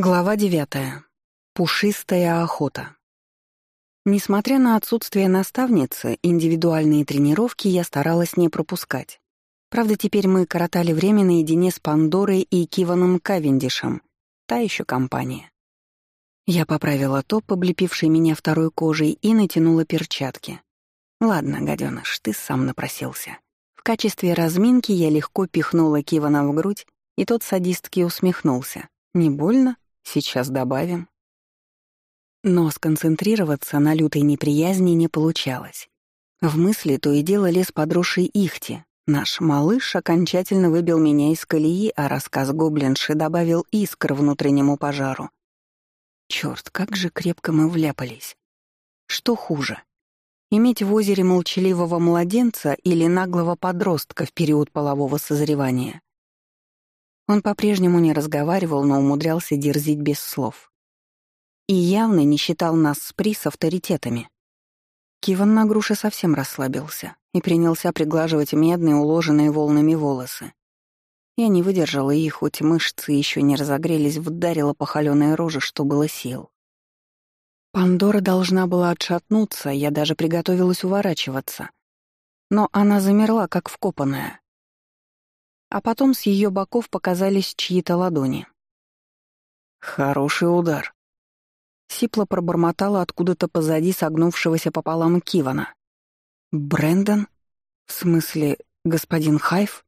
Глава девятая. Пушистая охота. Несмотря на отсутствие наставницы, индивидуальные тренировки я старалась не пропускать. Правда, теперь мы коротали время наедине с Пандорой и Киваном Кавендишем. Та еще компания. Я поправила топ, облепивший меня второй кожей, и натянула перчатки. «Ладно, гаденыш, ты сам напросился». В качестве разминки я легко пихнула Кивана в грудь, и тот садистски усмехнулся. «Не больно?» Сейчас добавим. Но сконцентрироваться на лютой неприязни не получалось. В мысли то и дело лез подросший Ихти. Наш малыш окончательно выбил меня из колеи, а рассказ гоблинши добавил искр внутреннему пожару. Чёрт, как же крепко мы вляпались. Что хуже? Иметь в озере молчаливого младенца или наглого подростка в период полового созревания? Он по-прежнему не разговаривал, но умудрялся дерзить без слов. И явно не считал нас с При авторитетами. Киван на груше совсем расслабился и принялся приглаживать медные, уложенные волнами волосы. Я не выдержала и, хоть мышцы еще не разогрелись, вдарила по холёной что было сил. Пандора должна была отшатнуться, я даже приготовилась уворачиваться. Но она замерла, как вкопанная а потом с ее боков показались чьи-то ладони. «Хороший удар», — сипло пробормотала откуда-то позади согнувшегося пополам Кивана. «Брэндон? В смысле, господин Хайф?»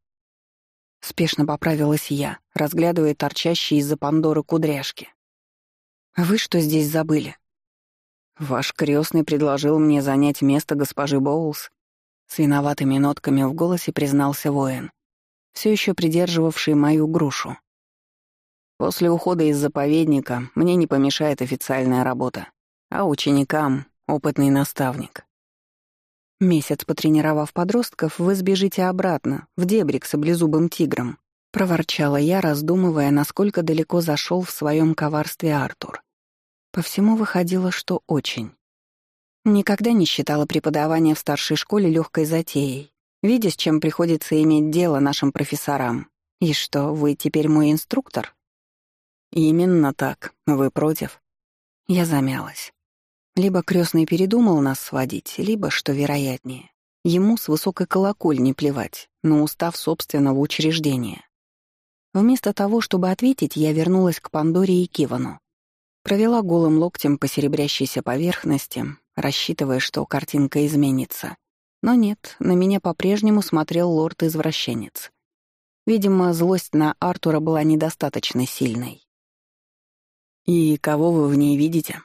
Спешно поправилась я, разглядывая торчащие из-за Пандоры кудряшки. «Вы что здесь забыли?» «Ваш крестный предложил мне занять место госпожи Боулс», — с виноватыми нотками в голосе признался воин все еще придерживавший мою грушу. После ухода из заповедника мне не помешает официальная работа, а ученикам — опытный наставник. Месяц потренировав подростков, вы сбежите обратно, в дебри к саблезубым тиграм, проворчала я, раздумывая, насколько далеко зашел в своем коварстве Артур. По всему выходило, что очень. Никогда не считала преподавание в старшей школе легкой затеей, видя, с чем приходится иметь дело нашим профессорам. И что, вы теперь мой инструктор? Именно так. Вы против? Я замялась. Либо крестный передумал нас сводить, либо, что вероятнее, ему с высокой колокольни плевать, на устав собственного учреждения. Вместо того, чтобы ответить, я вернулась к Пандоре и Кивану. Провела голым локтем по серебрящейся поверхности, рассчитывая, что картинка изменится — но нет, на меня по-прежнему смотрел лорд-извращенец. Видимо, злость на Артура была недостаточно сильной. «И кого вы в ней видите?»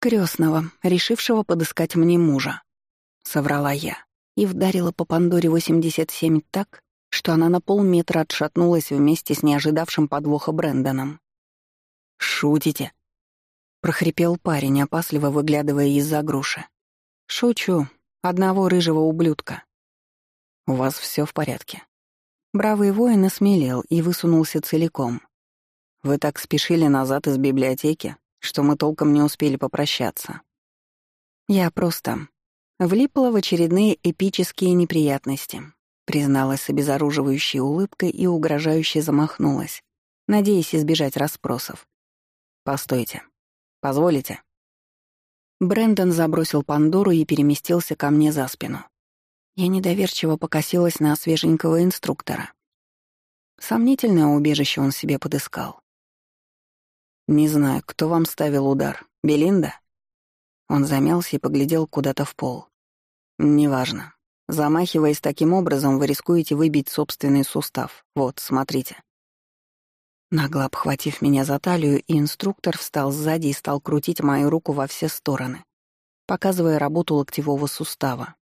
«Крёстного, решившего подыскать мне мужа», — соврала я и вдарила по Пандоре 87 так, что она на полметра отшатнулась вместе с неожидавшим подвоха Брэндоном. «Шутите?» — прохрипел парень, опасливо выглядывая из-за груши. «Шучу, Одного рыжего ублюдка. У вас все в порядке. Бравый воин осмелел и высунулся целиком. Вы так спешили назад из библиотеки, что мы толком не успели попрощаться. Я просто влипла в очередные эпические неприятности, призналась с обезоруживающей улыбкой и угрожающе замахнулась, надеясь избежать расспросов. «Постойте. Позволите?» Брэндон забросил Пандору и переместился ко мне за спину. Я недоверчиво покосилась на свеженького инструктора. Сомнительное убежище он себе подыскал. «Не знаю, кто вам ставил удар. Белинда?» Он замялся и поглядел куда-то в пол. «Неважно. Замахиваясь таким образом, вы рискуете выбить собственный сустав. Вот, смотрите». Нагло обхватив меня за талию, инструктор встал сзади и стал крутить мою руку во все стороны, показывая работу локтевого сустава.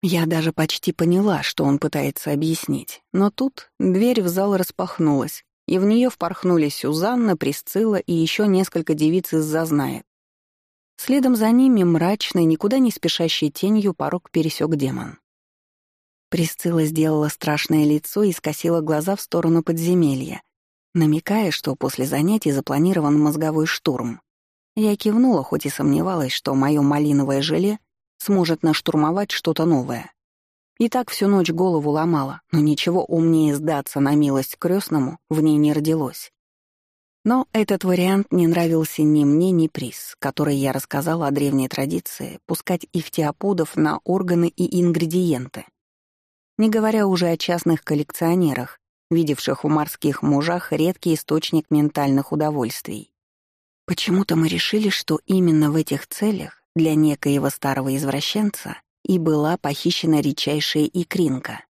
Я даже почти поняла, что он пытается объяснить, но тут дверь в зал распахнулась, и в нее впорхнули Сюзанна, Присцилла и еще несколько девиц из Зазнает. Следом за ними мрачной, никуда не спешащей тенью порог пересек демон. Присцилла сделала страшное лицо и скосила глаза в сторону подземелья, намекая, что после занятий запланирован мозговой штурм. Я кивнула, хоть и сомневалась, что мое малиновое желе сможет наштурмовать что-то новое. И так всю ночь голову ломала, но ничего умнее сдаться на милость крестному в ней не родилось. Но этот вариант не нравился ни мне, ни приз, который я рассказала о древней традиции пускать ихтиоподов на органы и ингредиенты. Не говоря уже о частных коллекционерах, видевших в морских мужах редкий источник ментальных удовольствий. Почему-то мы решили, что именно в этих целях для некоего старого извращенца и была похищена редчайшая икринка.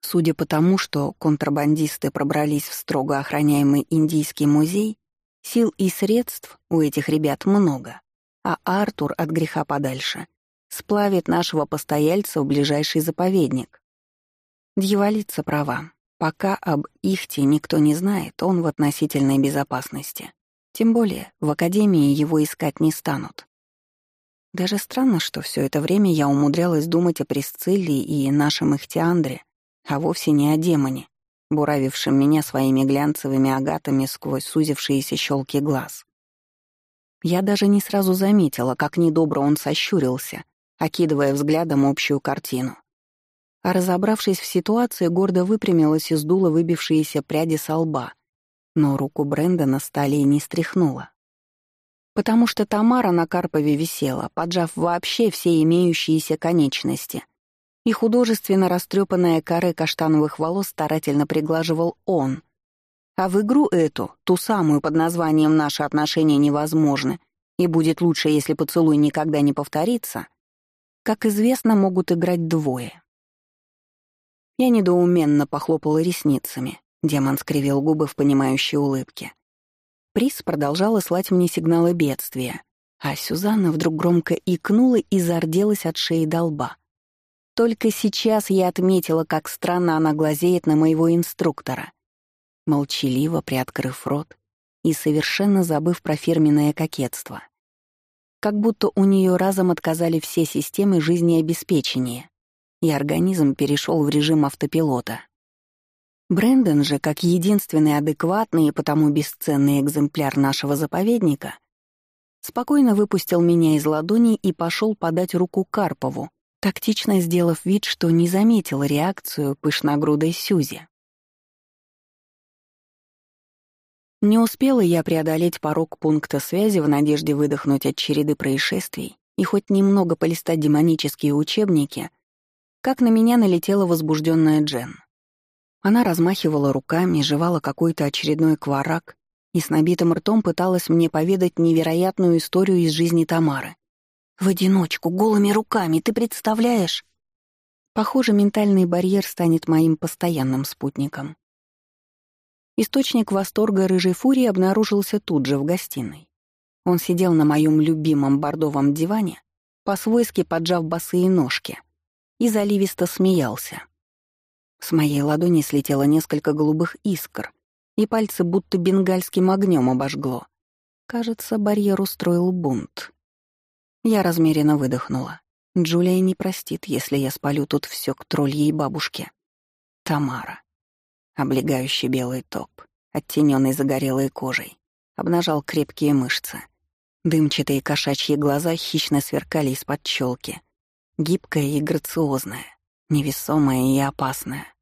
Судя по тому, что контрабандисты пробрались в строго охраняемый индийский музей, сил и средств у этих ребят много, а Артур от греха подальше сплавит нашего постояльца в ближайший заповедник. Дьяволица права. Пока об Ихте никто не знает, он в относительной безопасности. Тем более, в Академии его искать не станут. Даже странно, что все это время я умудрялась думать о Присцилле и нашем Ихтиандре, а вовсе не о демоне, буравившем меня своими глянцевыми агатами сквозь сузившиеся щелки глаз. Я даже не сразу заметила, как недобро он сощурился, окидывая взглядом общую картину. А разобравшись в ситуации, гордо выпрямилась и сдула выбившиеся пряди со лба — но руку Брэндона стали не стряхнула. Потому что Тамара на Карпове висела, поджав вообще все имеющиеся конечности. И художественно растрепанная коры каштановых волос старательно приглаживал он. А в игру эту, ту самую под названием «Наши отношения невозможны» и будет лучше, если поцелуй никогда не повторится, как известно, могут играть двое. Я недоуменно похлопала ресницами, Демон скривил губы в понимающей улыбке. Приз продолжала слать мне сигналы бедствия, а Сюзанна вдруг громко икнула и зарделась от шеи до лба. Только сейчас я отметила, как странно она глазеет на моего инструктора. Молчаливо приоткрыв рот и совершенно забыв про фирменное кокетство. Как будто у нее разом отказали все системы жизнеобеспечения, и организм перешел в режим автопилота. Брэндон же, как единственный адекватный и потому бесценный экземпляр нашего заповедника, спокойно выпустил меня из ладони и пошел подать руку Карпову, тактично сделав вид, что не заметил реакцию пышногрудой Сюзи. Не успела я преодолеть порог пункта связи в надежде выдохнуть от череды происшествий и хоть немного полистать демонические учебники, как на меня налетела возбужденная Джен. Она размахивала руками, жевала какой-то очередной кварак и с набитым ртом пыталась мне поведать невероятную историю из жизни Тамары. «В одиночку, голыми руками, ты представляешь?» Похоже, ментальный барьер станет моим постоянным спутником. Источник восторга рыжей фурии обнаружился тут же в гостиной. Он сидел на моем любимом бордовом диване, по-свойски поджав босые ножки, и заливисто смеялся. С моей ладони слетело несколько голубых искр, и пальцы будто бенгальским огнем обожгло. Кажется, барьер устроил бунт. Я размеренно выдохнула. Джулия не простит, если я спалю тут все к тролльей бабушке. Тамара. Облегающий белый топ, оттененный загорелой кожей, обнажал крепкие мышцы. Дымчатые кошачьи глаза хищно сверкали из-под челки. Гибкая и грациозная невесомая и опасная.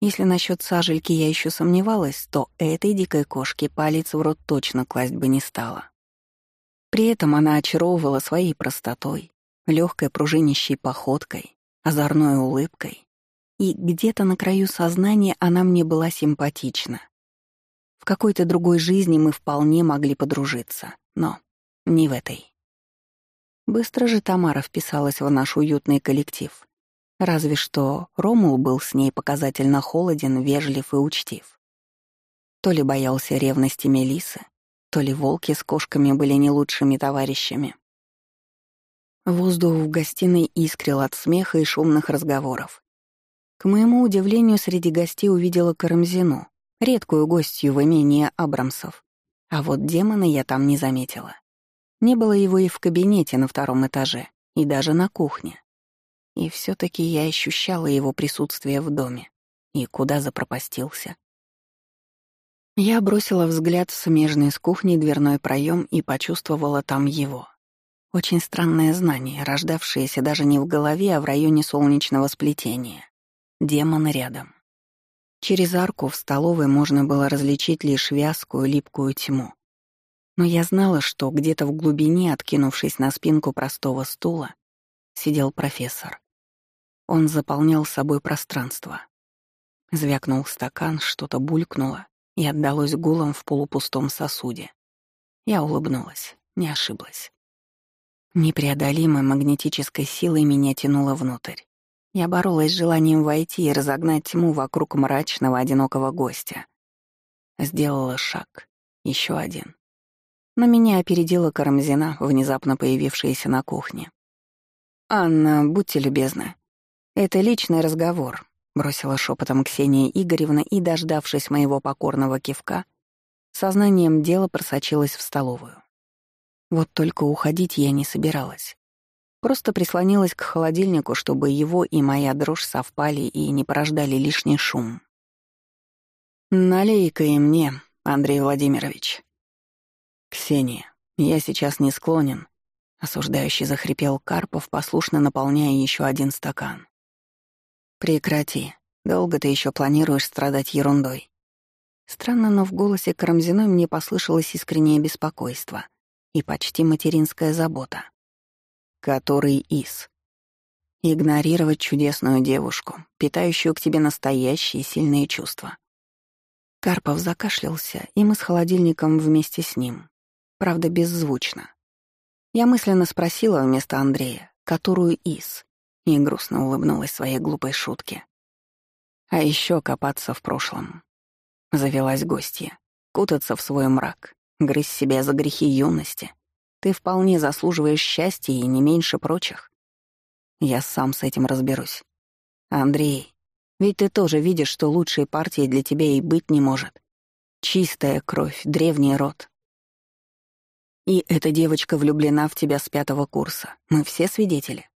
Если насчет сажельки я еще сомневалась, то этой дикой кошке палец в рот точно класть бы не стала. При этом она очаровывала своей простотой, легкой пружинищей походкой, озорной улыбкой. И где-то на краю сознания она мне была симпатична. В какой-то другой жизни мы вполне могли подружиться, но не в этой. Быстро же Тамара вписалась в наш уютный коллектив. Разве что Ромул был с ней показательно холоден, вежлив и учтив. То ли боялся ревности Мелисы, то ли волки с кошками были не лучшими товарищами. Воздух в гостиной искрил от смеха и шумных разговоров. К моему удивлению, среди гостей увидела Карамзину, редкую гостью в имении Абрамсов. А вот демона я там не заметила. Не было его и в кабинете на втором этаже, и даже на кухне. И все таки я ощущала его присутствие в доме. И куда запропастился. Я бросила взгляд в смежный с кухней дверной проем и почувствовала там его. Очень странное знание, рождавшееся даже не в голове, а в районе солнечного сплетения. Демон рядом. Через арку в столовой можно было различить лишь вязкую, липкую тьму. Но я знала, что где-то в глубине, откинувшись на спинку простого стула, сидел профессор. Он заполнял собой пространство. Звякнул стакан, что-то булькнуло и отдалось гулом в полупустом сосуде. Я улыбнулась, не ошиблась. Непреодолимой магнетической силой меня тянуло внутрь. Я боролась с желанием войти и разогнать тьму вокруг мрачного, одинокого гостя. Сделала шаг. еще один. Но меня опередила Карамзина, внезапно появившаяся на кухне. «Анна, будьте любезны. Это личный разговор», — бросила шепотом Ксения Игоревна и, дождавшись моего покорного кивка, сознанием дела просочилась в столовую. Вот только уходить я не собиралась. Просто прислонилась к холодильнику, чтобы его и моя дрожь совпали и не порождали лишний шум. «Налей-ка и мне, Андрей Владимирович». «Ксения, я сейчас не склонен», — осуждающий захрипел Карпов, послушно наполняя еще один стакан. «Прекрати. Долго ты еще планируешь страдать ерундой?» Странно, но в голосе Карамзиной мне послышалось искреннее беспокойство и почти материнская забота который из. Игнорировать чудесную девушку, питающую к тебе настоящие сильные чувства. Карпов закашлялся, и мы с холодильником вместе с ним. Правда, беззвучно. Я мысленно спросила вместо Андрея, которую из, и грустно улыбнулась своей глупой шутке. А еще копаться в прошлом. Завелась гостья, кутаться в свой мрак, грызть себя за грехи юности — ты вполне заслуживаешь счастья и не меньше прочих. Я сам с этим разберусь. Андрей, ведь ты тоже видишь, что лучшей партии для тебя и быть не может. Чистая кровь, древний род. И эта девочка влюблена в тебя с пятого курса. Мы все свидетели.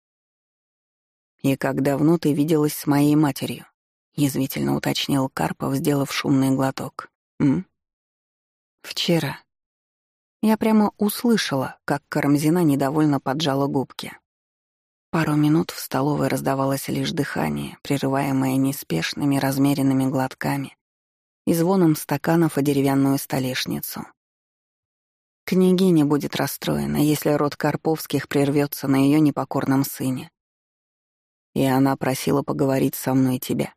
И как давно ты виделась с моей матерью? Язвительно уточнил Карпов, сделав шумный глоток. М? Вчера. Я прямо услышала, как Карамзина недовольно поджала губки. Пару минут в столовой раздавалось лишь дыхание, прерываемое неспешными размеренными глотками и звоном стаканов о деревянную столешницу. Княгиня будет расстроена, если род Карповских прервется на ее непокорном сыне. И она просила поговорить со мной тебя.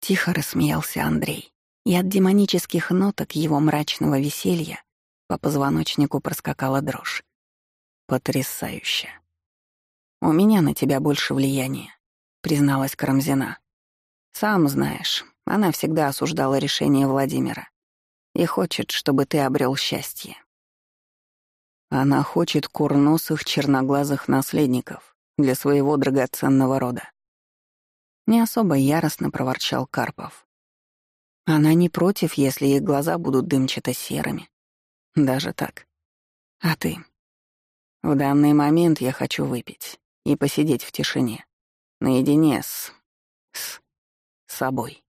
Тихо рассмеялся Андрей, и от демонических ноток его мрачного веселья по позвоночнику проскакала дрожь. Потрясающе. «У меня на тебя больше влияния», — призналась Карамзина. «Сам знаешь, она всегда осуждала решение Владимира и хочет, чтобы ты обрел счастье. Она хочет курносых черноглазых наследников для своего драгоценного рода. Не особо яростно проворчал Карпов. Она не против, если их глаза будут дымчато-серыми, даже так. А ты? В данный момент я хочу выпить и посидеть в тишине, наедине с... с... собой.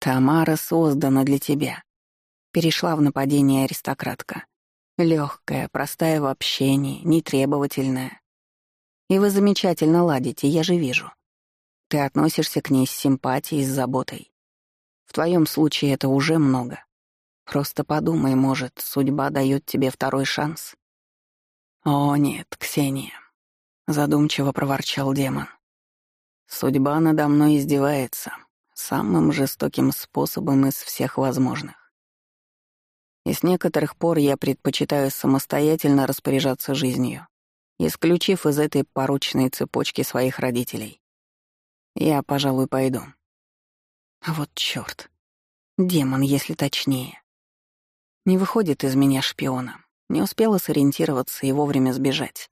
Тамара создана для тебя. Перешла в нападение аристократка. Легкая, простая в общении, нетребовательная. И вы замечательно ладите, я же вижу. Ты относишься к ней с симпатией, с заботой. В твоем случае это уже много. Просто подумай, может, судьба дает тебе второй шанс. О, нет, Ксения, задумчиво проворчал демон. Судьба надо мной издевается самым жестоким способом из всех возможных. И с некоторых пор я предпочитаю самостоятельно распоряжаться жизнью, исключив из этой порочной цепочки своих родителей. Я, пожалуй, пойду. А вот чёрт. Демон, если точнее. Не выходит из меня шпиона. Не успела сориентироваться и вовремя сбежать.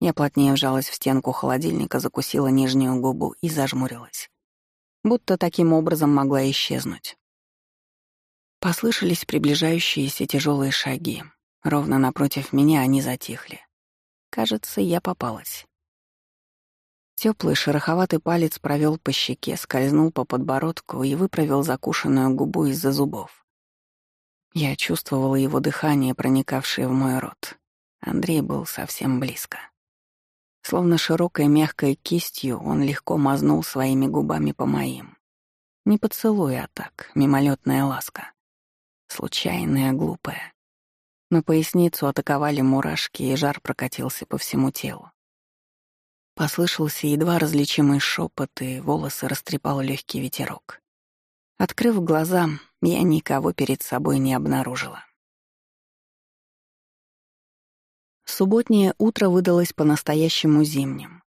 Я плотнее вжалась в стенку холодильника, закусила нижнюю губу и зажмурилась. Будто таким образом могла исчезнуть. Послышались приближающиеся тяжелые шаги. Ровно напротив меня они затихли. Кажется, я попалась. Теплый шероховатый палец провел по щеке, скользнул по подбородку и выправил закушенную губу из-за зубов. Я чувствовала его дыхание, проникавшее в мой рот. Андрей был совсем близко. Словно широкой мягкой кистью он легко мазнул своими губами по моим. Не поцелуй, а так, мимолетная ласка. Случайная, глупая. На поясницу атаковали мурашки, и жар прокатился по всему телу. Послышался едва различимый шепот, и волосы растрепал легкий ветерок. Открыв глаза, я никого перед собой не обнаружила. Субботнее утро выдалось по-настоящему зимним.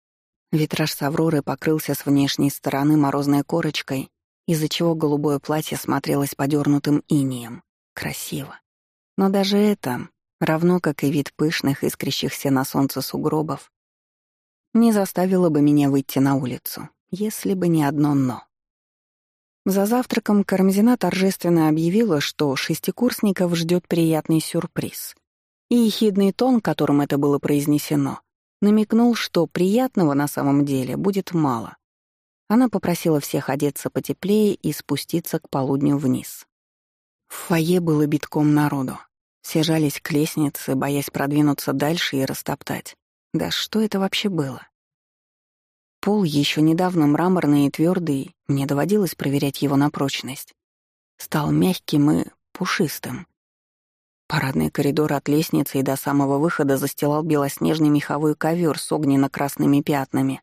Витраж с Авроры покрылся с внешней стороны морозной корочкой, из-за чего голубое платье смотрелось подернутым инием. Красиво. Но даже это, равно как и вид пышных, искрящихся на солнце сугробов, не заставило бы меня выйти на улицу, если бы не одно «но». За завтраком Карамзина торжественно объявила, что шестикурсников ждет приятный сюрприз — и ехидный тон, которым это было произнесено, намекнул, что приятного на самом деле будет мало. Она попросила всех одеться потеплее и спуститься к полудню вниз. В фойе было битком народу. Все жались к лестнице, боясь продвинуться дальше и растоптать. Да что это вообще было? Пол еще недавно мраморный и твердый, мне доводилось проверять его на прочность. Стал мягким и пушистым. Парадный коридор от лестницы и до самого выхода застилал белоснежный меховой ковер с огненно-красными пятнами.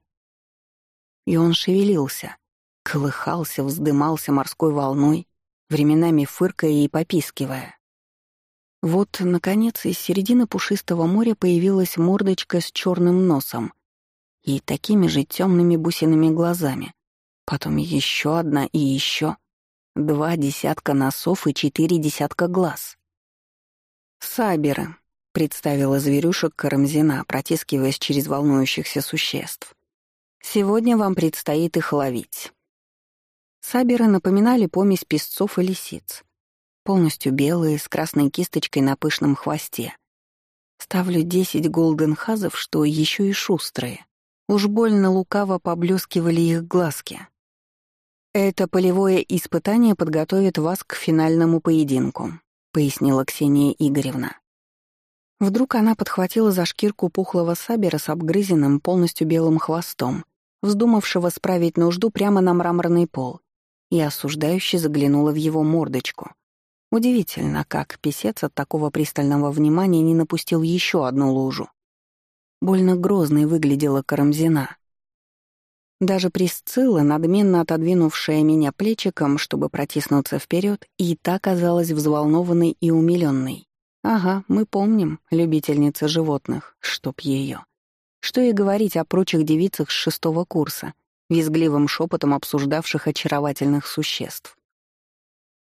И он шевелился, колыхался, вздымался морской волной, временами фыркая и попискивая. Вот, наконец, из середины пушистого моря появилась мордочка с черным носом и такими же темными бусиными глазами. Потом еще одна и еще. Два десятка носов и четыре десятка глаз. «Саберы», — представила зверюшек Карамзина, протискиваясь через волнующихся существ. «Сегодня вам предстоит их ловить». Саберы напоминали помесь песцов и лисиц. Полностью белые, с красной кисточкой на пышном хвосте. Ставлю десять голденхазов, что еще и шустрые. Уж больно лукаво поблескивали их глазки. Это полевое испытание подготовит вас к финальному поединку пояснила Ксения Игоревна. Вдруг она подхватила за шкирку пухлого сабера с обгрызенным, полностью белым хвостом, вздумавшего справить нужду прямо на мраморный пол, и осуждающе заглянула в его мордочку. Удивительно, как писец от такого пристального внимания не напустил еще одну лужу. Больно грозной выглядела Карамзина, даже Присцилла, надменно отодвинувшая меня плечиком, чтобы протиснуться вперед, и так казалась взволнованной и умиленной. Ага, мы помним, любительница животных, чтоб ее. Что и говорить о прочих девицах с шестого курса, визгливым шепотом обсуждавших очаровательных существ.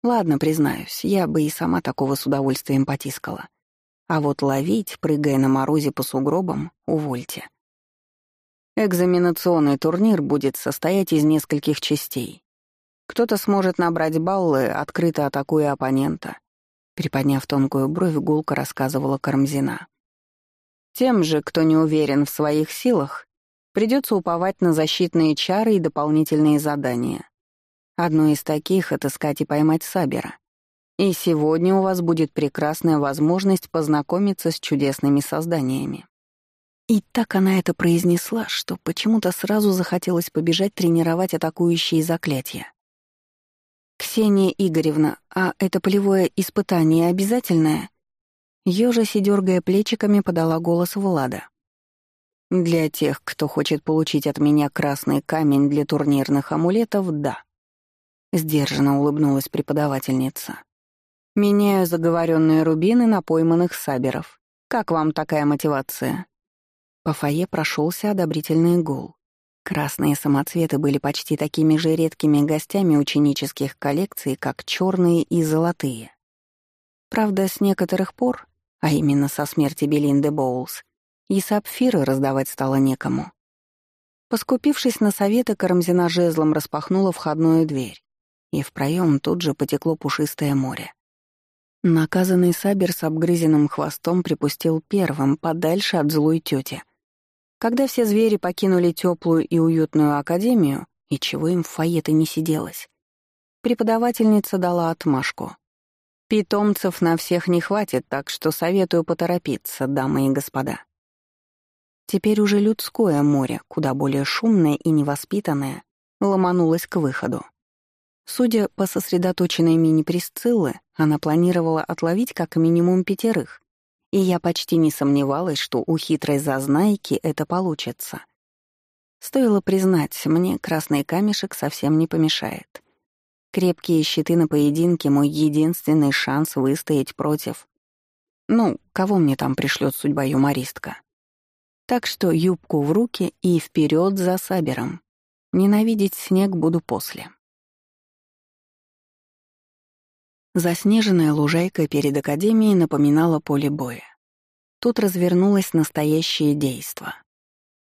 Ладно, признаюсь, я бы и сама такого с удовольствием потискала. А вот ловить, прыгая на морозе по сугробам, увольте. Экзаменационный турнир будет состоять из нескольких частей. Кто-то сможет набрать баллы, открыто атакуя оппонента. Приподняв тонкую бровь, гулко рассказывала Кармзина. Тем же, кто не уверен в своих силах, придется уповать на защитные чары и дополнительные задания. Одно из таких — отыскать и поймать Сабера. И сегодня у вас будет прекрасная возможность познакомиться с чудесными созданиями. И так она это произнесла, что почему-то сразу захотелось побежать тренировать атакующие заклятия. «Ксения Игоревна, а это полевое испытание обязательное?» Ёжась и плечиками, подала голос Влада. «Для тех, кто хочет получить от меня красный камень для турнирных амулетов, да». Сдержанно улыбнулась преподавательница. «Меняю заговоренные рубины на пойманных саберов. Как вам такая мотивация?» По фойе прошелся одобрительный гул. Красные самоцветы были почти такими же редкими гостями ученических коллекций, как черные и золотые. Правда, с некоторых пор, а именно со смерти Белинды Боулс, и сапфиры раздавать стало некому. Поскупившись на советы, Карамзина жезлом распахнула входную дверь, и в проем тут же потекло пушистое море. Наказанный Сабер с обгрызенным хвостом припустил первым, подальше от злой тети — когда все звери покинули теплую и уютную академию, и чего им в фойе-то не сиделось, преподавательница дала отмашку. Питомцев на всех не хватит, так что советую поторопиться, дамы и господа. Теперь уже людское море, куда более шумное и невоспитанное, ломанулось к выходу. Судя по сосредоточенной мини-присциллы, она планировала отловить как минимум пятерых, и я почти не сомневалась, что у хитрой зазнайки это получится. Стоило признать, мне красный камешек совсем не помешает. Крепкие щиты на поединке — мой единственный шанс выстоять против... Ну, кого мне там пришлет судьба юмористка? Так что юбку в руки и вперед за сабером. Ненавидеть снег буду после. Заснеженная лужайка перед академией напоминала поле боя. Тут развернулось настоящее действо.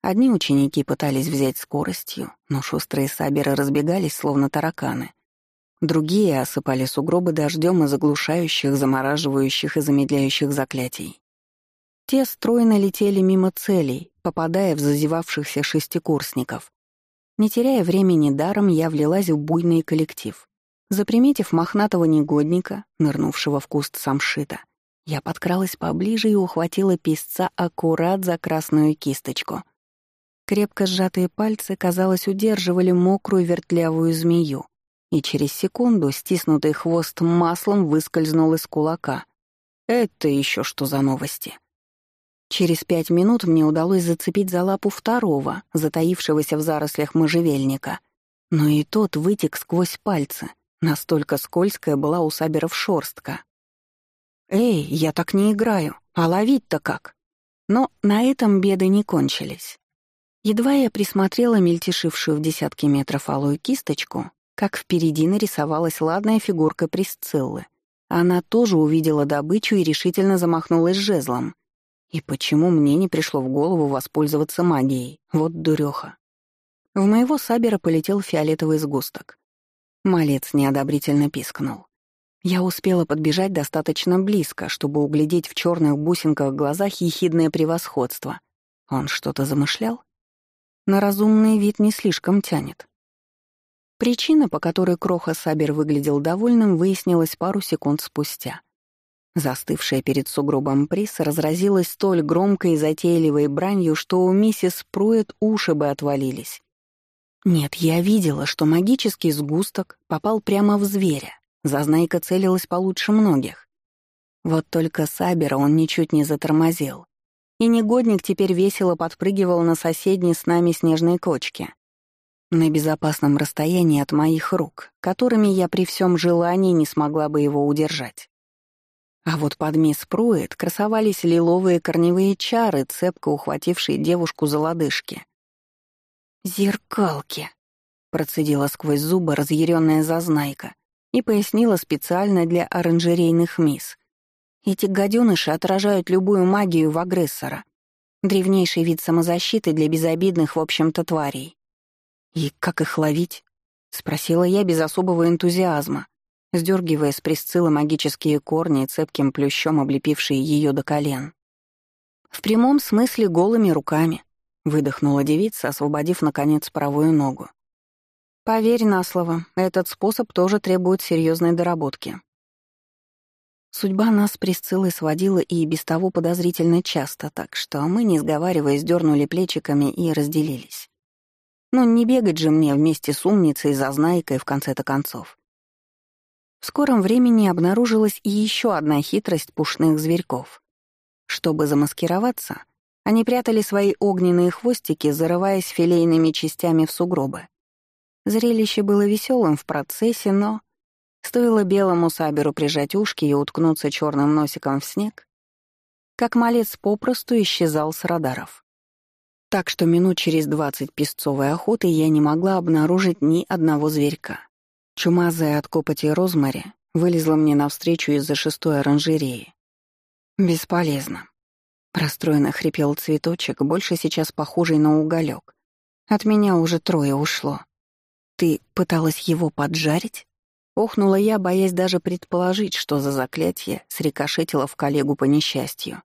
Одни ученики пытались взять скоростью, но шустрые саберы разбегались, словно тараканы. Другие осыпали сугробы дождем из заглушающих, замораживающих и замедляющих заклятий. Те стройно летели мимо целей, попадая в зазевавшихся шестикурсников, не теряя времени даром, я влилась в буйный коллектив. Заприметив мохнатого негодника, нырнувшего в куст самшита, я подкралась поближе и ухватила песца аккурат за красную кисточку. Крепко сжатые пальцы, казалось, удерживали мокрую вертлявую змею, и через секунду стиснутый хвост маслом выскользнул из кулака. Это еще что за новости? Через пять минут мне удалось зацепить за лапу второго, затаившегося в зарослях можжевельника. Но и тот вытек сквозь пальцы. Настолько скользкая была у саберов шорстка. «Эй, я так не играю, а ловить-то как?» Но на этом беды не кончились. Едва я присмотрела мельтешившую в десятки метров алую кисточку, как впереди нарисовалась ладная фигурка Присциллы. Она тоже увидела добычу и решительно замахнулась жезлом. И почему мне не пришло в голову воспользоваться магией? Вот дуреха. В моего сабера полетел фиолетовый сгусток. Малец неодобрительно пискнул. Я успела подбежать достаточно близко, чтобы углядеть в черных бусинках глазах ехидное превосходство. Он что-то замышлял? На разумный вид не слишком тянет. Причина, по которой Кроха Сабер выглядел довольным, выяснилась пару секунд спустя — Застывшая перед сугробом Прис разразилась столь громкой и затейливой бранью, что у миссис Пруэт уши бы отвалились. Нет, я видела, что магический сгусток попал прямо в зверя. Зазнайка целилась получше многих. Вот только Сабера он ничуть не затормозил. И негодник теперь весело подпрыгивал на соседней с нами снежной кочке. На безопасном расстоянии от моих рук, которыми я при всем желании не смогла бы его удержать. А вот под мисс Пруэт красовались лиловые корневые чары, цепко ухватившие девушку за лодыжки. «Зеркалки!» — процедила сквозь зубы разъяренная зазнайка и пояснила специально для оранжерейных мисс. «Эти гаденыши отражают любую магию в агрессора. Древнейший вид самозащиты для безобидных, в общем-то, тварей». «И как их ловить?» — спросила я без особого энтузиазма, сдергивая с Присциллы магические корни, цепким плющом облепившие ее до колен. «В прямом смысле голыми руками», — выдохнула девица, освободив, наконец, правую ногу. «Поверь на слово, этот способ тоже требует серьезной доработки». Судьба нас с Присциллой сводила и без того подозрительно часто, так что мы, не сговариваясь, дернули плечиками и разделились. Но не бегать же мне вместе с умницей и зазнайкой в конце-то концов. В скором времени обнаружилась и еще одна хитрость пушных зверьков. Чтобы замаскироваться, они прятали свои огненные хвостики, зарываясь филейными частями в сугробы. Зрелище было веселым в процессе, но... Стоило белому саберу прижать ушки и уткнуться черным носиком в снег, как малец попросту исчезал с радаров. Так что минут через двадцать песцовой охоты я не могла обнаружить ни одного зверька. Чумазая от копоти розмари вылезла мне навстречу из-за шестой оранжереи. «Бесполезно». Расстроенно хрипел цветочек, больше сейчас похожий на уголек. От меня уже трое ушло. «Ты пыталась его поджарить?» Охнула я, боясь даже предположить, что за заклятие срикошетило в коллегу по несчастью.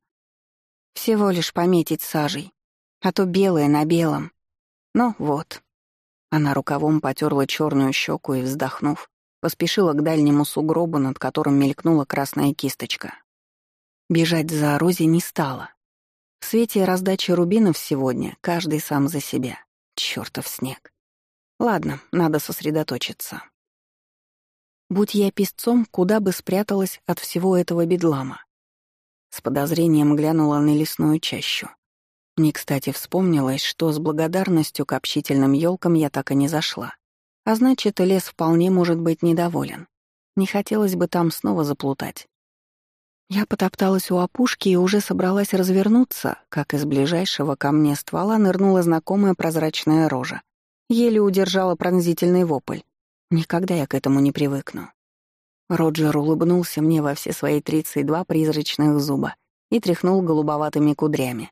Всего лишь пометить сажей, а то белое на белом. Ну вот, она рукавом потерла черную щеку и, вздохнув, поспешила к дальнему сугробу, над которым мелькнула красная кисточка. Бежать за Рози не стала. В свете раздачи рубинов сегодня каждый сам за себя. Чёртов снег. Ладно, надо сосредоточиться. Будь я песцом, куда бы спряталась от всего этого бедлама. С подозрением глянула на лесную чащу. Не кстати вспомнилось, что с благодарностью к общительным елкам я так и не зашла. А значит, лес вполне может быть недоволен. Не хотелось бы там снова заплутать. Я потопталась у опушки и уже собралась развернуться, как из ближайшего ко мне ствола нырнула знакомая прозрачная рожа. Еле удержала пронзительный вопль. Никогда я к этому не привыкну. Роджер улыбнулся мне во все свои тридцать два призрачных зуба и тряхнул голубоватыми кудрями.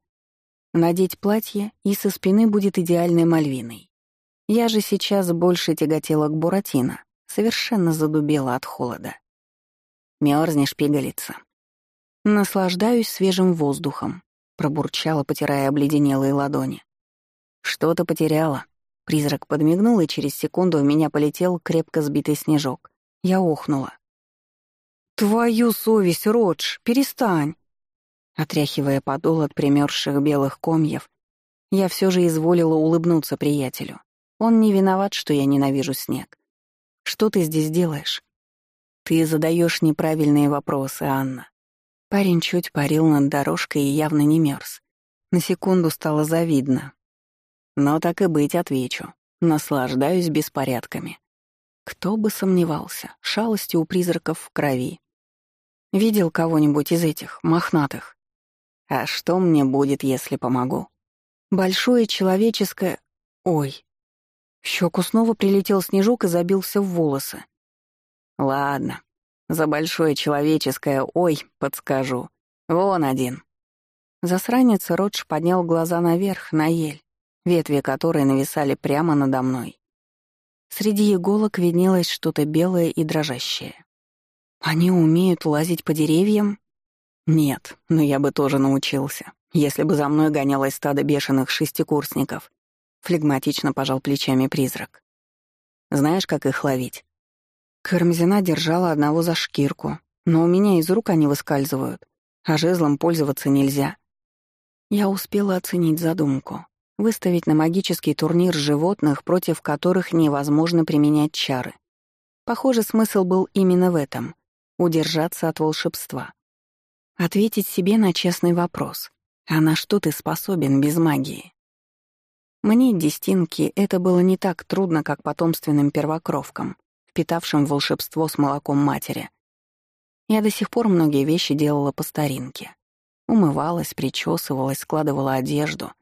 Надеть платье, и со спины будет идеальной мальвиной. Я же сейчас больше тяготела к Буратино, совершенно задубела от холода. Мёрзнешь, пигалица. Наслаждаюсь свежим воздухом, пробурчала, потирая обледенелые ладони. Что-то потеряла. Призрак подмигнул, и через секунду в меня полетел крепко сбитый снежок. Я охнула. «Твою совесть, Родж, перестань!» Отряхивая подол от примерзших белых комьев, я все же изволила улыбнуться приятелю. Он не виноват, что я ненавижу снег. Что ты здесь делаешь? Ты задаешь неправильные вопросы, Анна. Парень чуть парил над дорожкой и явно не мерз. На секунду стало завидно. Но так и быть, отвечу. Наслаждаюсь беспорядками. Кто бы сомневался, шалости у призраков в крови. Видел кого-нибудь из этих, мохнатых? А что мне будет, если помогу? Большое человеческое... Ой. В щеку снова прилетел снежок и забился в волосы. Ладно, за большое человеческое «ой» подскажу. Вон один. Засранец Родж поднял глаза наверх, на ель, ветви которой нависали прямо надо мной. Среди иголок виднелось что-то белое и дрожащее. «Они умеют лазить по деревьям?» Нет, но я бы тоже научился, если бы за мной гонялось стадо бешеных шестикурсников. Флегматично пожал плечами призрак. Знаешь, как их ловить? Кармзина держала одного за шкирку, но у меня из рук они выскальзывают, а жезлом пользоваться нельзя. Я успела оценить задумку. Выставить на магический турнир животных, против которых невозможно применять чары. Похоже, смысл был именно в этом — удержаться от волшебства. Ответить себе на честный вопрос. А на что ты способен без магии? Мне, дестинки, это было не так трудно, как потомственным первокровкам, впитавшим волшебство с молоком матери. Я до сих пор многие вещи делала по старинке. Умывалась, причесывалась, складывала одежду.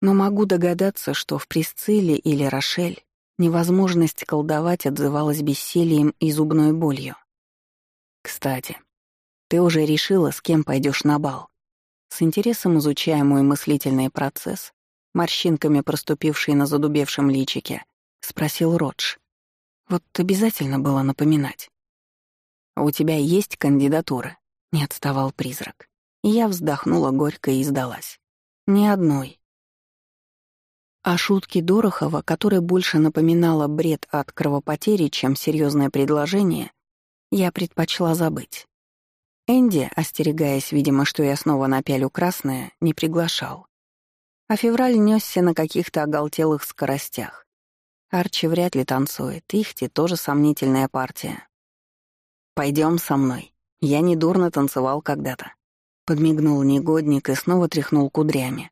Но могу догадаться, что в Присцилле или Рошель невозможность колдовать отзывалась бессилием и зубной болью. Кстати, ты уже решила, с кем пойдешь на бал. С интересом изучая мой мыслительный процесс, морщинками проступивший на задубевшем личике, спросил Родж. Вот обязательно было напоминать. «У тебя есть кандидатура?» — не отставал призрак. Я вздохнула горько и сдалась. «Ни одной». А шутки Дорохова, которая больше напоминала бред от кровопотери, чем серьезное предложение, я предпочла забыть. Энди, остерегаясь, видимо, что я снова напялю красное, не приглашал. А февраль несся на каких-то оголтелых скоростях. Арчи вряд ли танцует, Ихти тоже сомнительная партия. Пойдем со мной. Я недурно танцевал когда-то. Подмигнул негодник и снова тряхнул кудрями.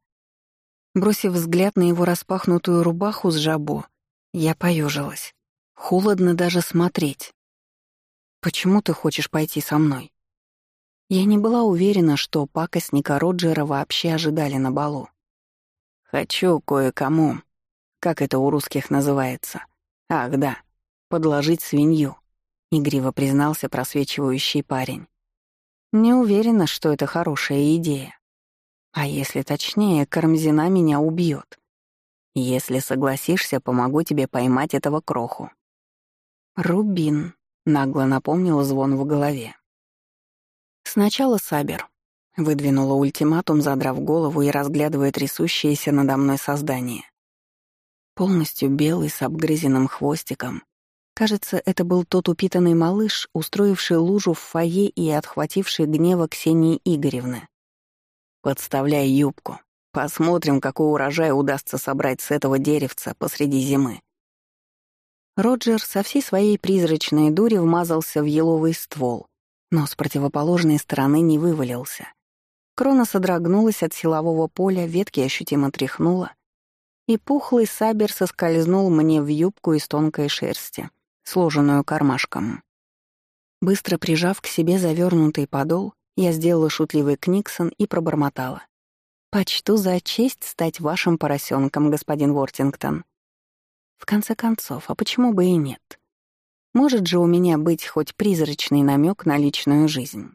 Бросив взгляд на его распахнутую рубаху с жабо, я поежилась. Холодно даже смотреть. «Почему ты хочешь пойти со мной?» Я не была уверена, что пакостника Роджера вообще ожидали на балу. «Хочу кое-кому, как это у русских называется. Ах, да, подложить свинью», — игриво признался просвечивающий парень. «Не уверена, что это хорошая идея. А если точнее, Кармзина меня убьет. Если согласишься, помогу тебе поймать этого кроху». «Рубин», — нагло напомнил звон в голове. Сначала Сабер. Выдвинула ультиматум, задрав голову и разглядывая трясущееся надо мной создание. Полностью белый, с обгрызенным хвостиком. Кажется, это был тот упитанный малыш, устроивший лужу в фойе и отхвативший гнева Ксении Игоревны. «Подставляй юбку. Посмотрим, какой урожай удастся собрать с этого деревца посреди зимы». Роджер со всей своей призрачной дури вмазался в еловый ствол, но с противоположной стороны не вывалился. Крона содрогнулась от силового поля, ветки ощутимо тряхнула, и пухлый сабер соскользнул мне в юбку из тонкой шерсти, сложенную кармашком. Быстро прижав к себе завернутый подол, я сделала шутливый книксон и пробормотала. «Почту за честь стать вашим поросенком, господин Вортингтон». В конце концов, а почему бы и нет? Может же у меня быть хоть призрачный намек на личную жизнь?